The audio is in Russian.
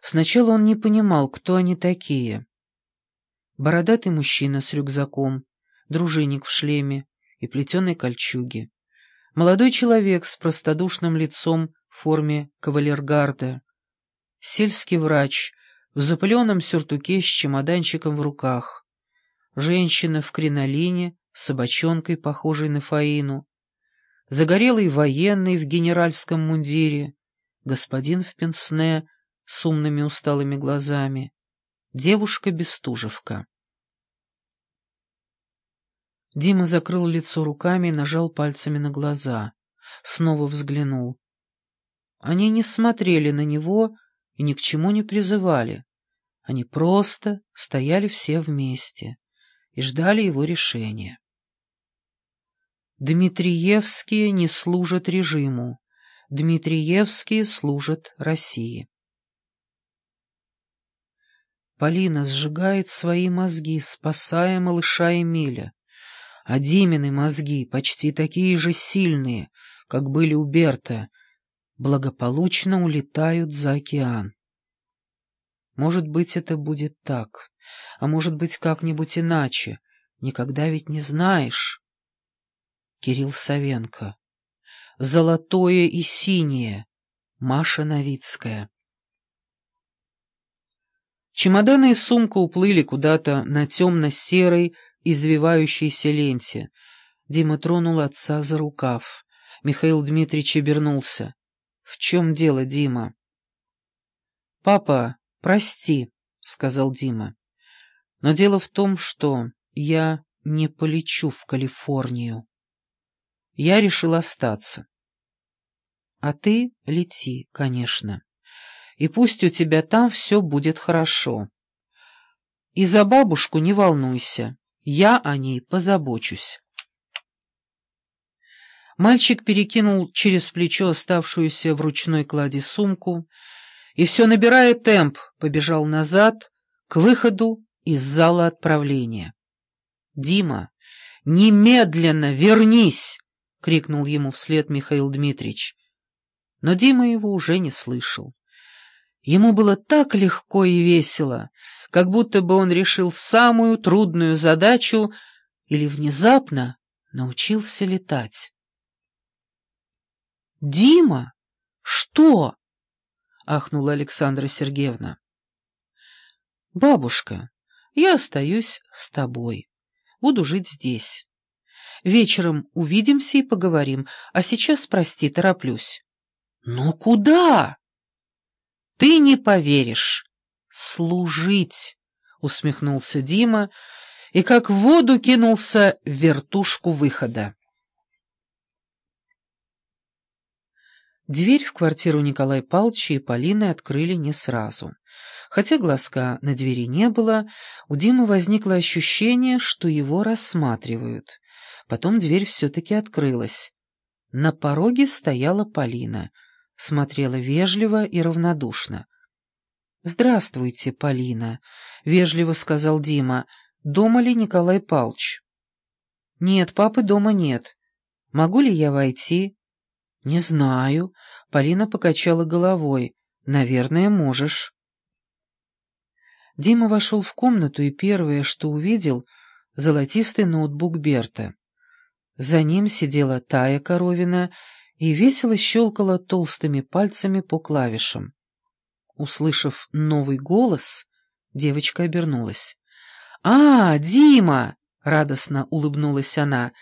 Сначала он не понимал, кто они такие. Бородатый мужчина с рюкзаком, дружинник в шлеме и плетеной кольчуге. Молодой человек с простодушным лицом в форме кавалергарда. Сельский врач в запыленном сюртуке с чемоданчиком в руках. Женщина в кринолине с собачонкой, похожей на Фаину. Загорелый военный в генеральском мундире. Господин в пенсне с умными усталыми глазами. Девушка-бестужевка. Дима закрыл лицо руками и нажал пальцами на глаза. Снова взглянул. Они не смотрели на него и ни к чему не призывали. Они просто стояли все вместе и ждали его решения. Дмитриевские не служат режиму, Дмитриевские служат России. Полина сжигает свои мозги, спасая малыша Эмиля. А Димины мозги, почти такие же сильные, как были у Берта, благополучно улетают за океан. Может быть, это будет так, а может быть, как-нибудь иначе. Никогда ведь не знаешь. Кирилл Савенко. Золотое и синее. Маша Новицкая. Чемоданы и сумка уплыли куда-то на темно-серой, извивающейся ленте. Дима тронул отца за рукав. Михаил Дмитриевич обернулся. «В чем дело, Дима?» «Папа, прости», — сказал Дима. «Но дело в том, что я не полечу в Калифорнию. Я решил остаться. А ты лети, конечно» и пусть у тебя там все будет хорошо. И за бабушку не волнуйся, я о ней позабочусь. Мальчик перекинул через плечо оставшуюся в ручной кладе сумку и, все набирая темп, побежал назад, к выходу из зала отправления. «Дима, немедленно вернись!» — крикнул ему вслед Михаил Дмитриевич. Но Дима его уже не слышал. Ему было так легко и весело, как будто бы он решил самую трудную задачу или внезапно научился летать. «Дима? Что?» — ахнула Александра Сергеевна. «Бабушка, я остаюсь с тобой. Буду жить здесь. Вечером увидимся и поговорим, а сейчас, прости, тороплюсь». «Ну куда?» «Ты не поверишь! Служить!» — усмехнулся Дима и как в воду кинулся в вертушку выхода. Дверь в квартиру Николая Павловича и Полины открыли не сразу. Хотя глазка на двери не было, у Димы возникло ощущение, что его рассматривают. Потом дверь все-таки открылась. На пороге стояла Полина — смотрела вежливо и равнодушно. «Здравствуйте, Полина», — вежливо сказал Дима. «Дома ли Николай Палч?» «Нет, папы дома нет. Могу ли я войти?» «Не знаю», — Полина покачала головой. «Наверное, можешь». Дима вошел в комнату, и первое, что увидел, — золотистый ноутбук Берта. За ним сидела Тая Коровина и весело щелкала толстыми пальцами по клавишам. Услышав новый голос, девочка обернулась. «А, Дима!» — радостно улыбнулась она.